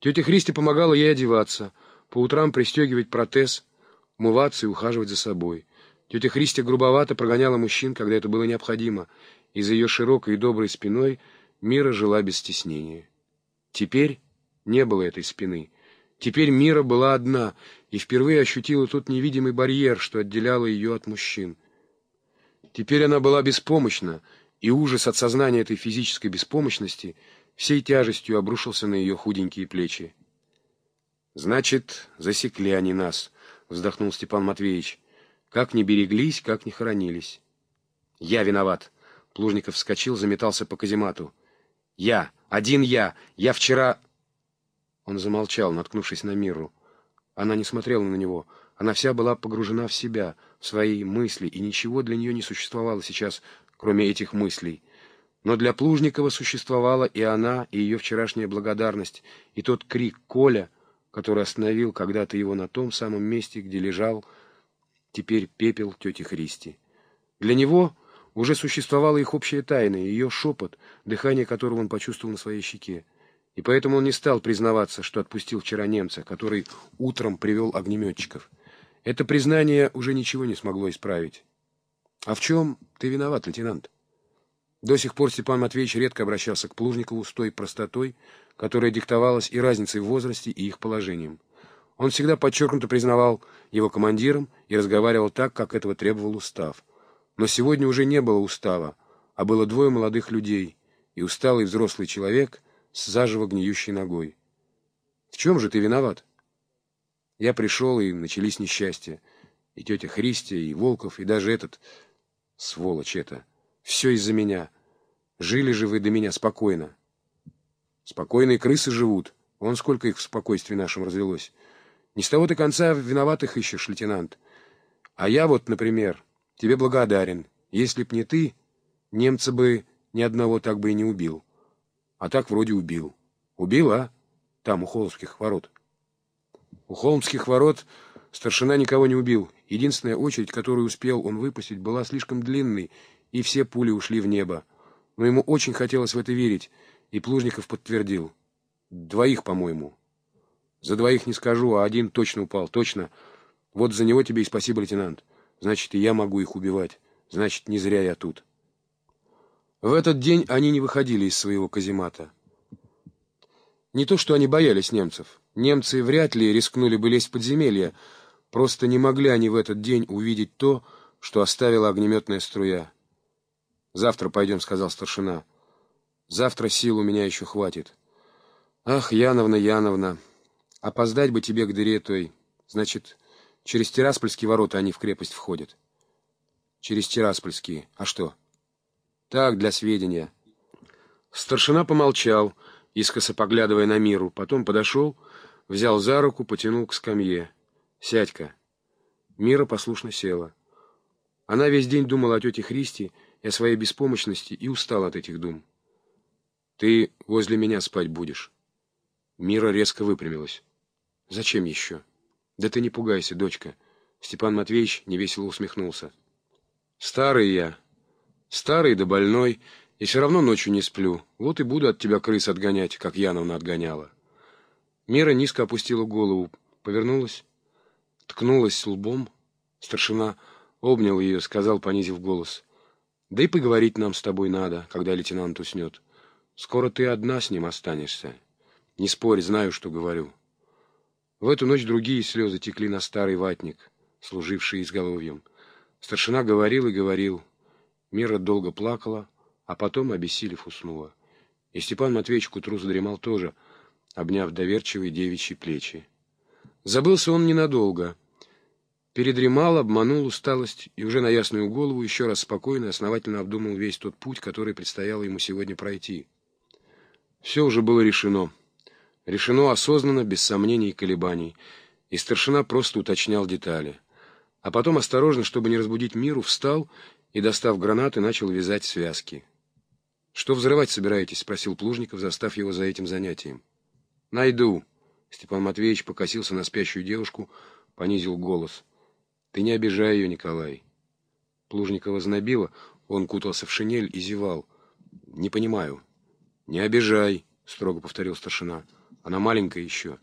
Тетя Христи помогала ей одеваться, по утрам пристегивать протез, умываться и ухаживать за собой. Тетя Христи грубовато прогоняла мужчин, когда это было необходимо, и за ее широкой и доброй спиной Мира жила без стеснения. Теперь не было этой спины. Теперь Мира была одна и впервые ощутила тот невидимый барьер, что отделял ее от мужчин. Теперь она была беспомощна, и ужас от сознания этой физической беспомощности всей тяжестью обрушился на ее худенькие плечи. «Значит, засекли они нас», — вздохнул Степан Матвеевич. «Как не береглись, как не хоронились». «Я виноват». Плужников вскочил, заметался по каземату. «Я! Один я! Я вчера...» Он замолчал, наткнувшись на Миру. Она не смотрела на него. Она вся была погружена в себя, в свои мысли, и ничего для нее не существовало сейчас, кроме этих мыслей. Но для Плужникова существовала и она, и ее вчерашняя благодарность, и тот крик «Коля!», который остановил когда-то его на том самом месте, где лежал теперь пепел тети Христи. Для него уже существовала их общая тайна, ее шепот, дыхание которого он почувствовал на своей щеке. И поэтому он не стал признаваться, что отпустил вчера немца, который утром привел огнеметчиков. Это признание уже ничего не смогло исправить. «А в чем ты виноват, лейтенант?» До сих пор Степан Матвеевич редко обращался к Плужникову с той простотой, которая диктовалась и разницей в возрасте, и их положением. Он всегда подчеркнуто признавал его командиром и разговаривал так, как этого требовал устав. Но сегодня уже не было устава, а было двое молодых людей и усталый взрослый человек с заживо гниющей ногой. В чем же ты виноват? Я пришел, и начались несчастья. И тетя Христия, и Волков, и даже этот... Сволочь это... Все из-за меня. Жили же вы до меня спокойно. Спокойные крысы живут. Вон сколько их в спокойствии нашем развелось. Не с того ты конца виноватых ищешь, лейтенант. А я вот, например, тебе благодарен. Если б не ты, немца бы ни одного так бы и не убил. А так вроде убил. Убил, а? Там, у Холмских ворот. У Холмских ворот старшина никого не убил. Единственная очередь, которую успел он выпустить, была слишком длинной, и все пули ушли в небо. Но ему очень хотелось в это верить, и Плужников подтвердил. Двоих, по-моему. За двоих не скажу, а один точно упал, точно. Вот за него тебе и спасибо, лейтенант. Значит, и я могу их убивать. Значит, не зря я тут. В этот день они не выходили из своего каземата. Не то, что они боялись немцев. Немцы вряд ли рискнули бы лезть в подземелье. Просто не могли они в этот день увидеть то, что оставила огнеметная струя. «Завтра пойдем», — сказал старшина. «Завтра сил у меня еще хватит». «Ах, Яновна, Яновна, опоздать бы тебе к дыре той. Значит, через Тираспольские ворота они в крепость входят». «Через Тираспольские. А что?» «Так, для сведения». Старшина помолчал, искоса поглядывая на миру, потом подошел, взял за руку, потянул к скамье. «Сядь-ка». Мира послушно села. Она весь день думала о тете Христи, и о своей беспомощности и устал от этих дум. «Ты возле меня спать будешь». Мира резко выпрямилась. «Зачем еще?» «Да ты не пугайся, дочка». Степан Матвеевич невесело усмехнулся. «Старый я. Старый да больной, и все равно ночью не сплю. Вот и буду от тебя крыс отгонять, как Яновна отгоняла». Мира низко опустила голову, повернулась, ткнулась лбом. Старшина обнял ее, сказал, понизив голос — да и поговорить нам с тобой надо, когда лейтенант уснет. Скоро ты одна с ним останешься. Не спорь, знаю, что говорю. В эту ночь другие слезы текли на старый ватник, служивший изголовьем. Старшина говорил и говорил. Мира долго плакала, а потом, обессилев, уснула. И Степан Матвеевич к утру задремал тоже, обняв доверчивые девичьи плечи. Забылся он ненадолго — Передремал, обманул усталость и уже на ясную голову еще раз спокойно и основательно обдумал весь тот путь, который предстояло ему сегодня пройти. Все уже было решено. Решено осознанно, без сомнений и колебаний. И старшина просто уточнял детали. А потом, осторожно, чтобы не разбудить миру, встал и, достав гранаты, начал вязать связки. «Что взрывать собираетесь?» — спросил Плужников, застав его за этим занятием. «Найду». Степан Матвеевич покосился на спящую девушку, понизил голос — ты не обижай ее, Николай. Плужникова знобила, он кутался в шинель и зевал. Не понимаю. Не обижай, строго повторил старшина. Она маленькая еще.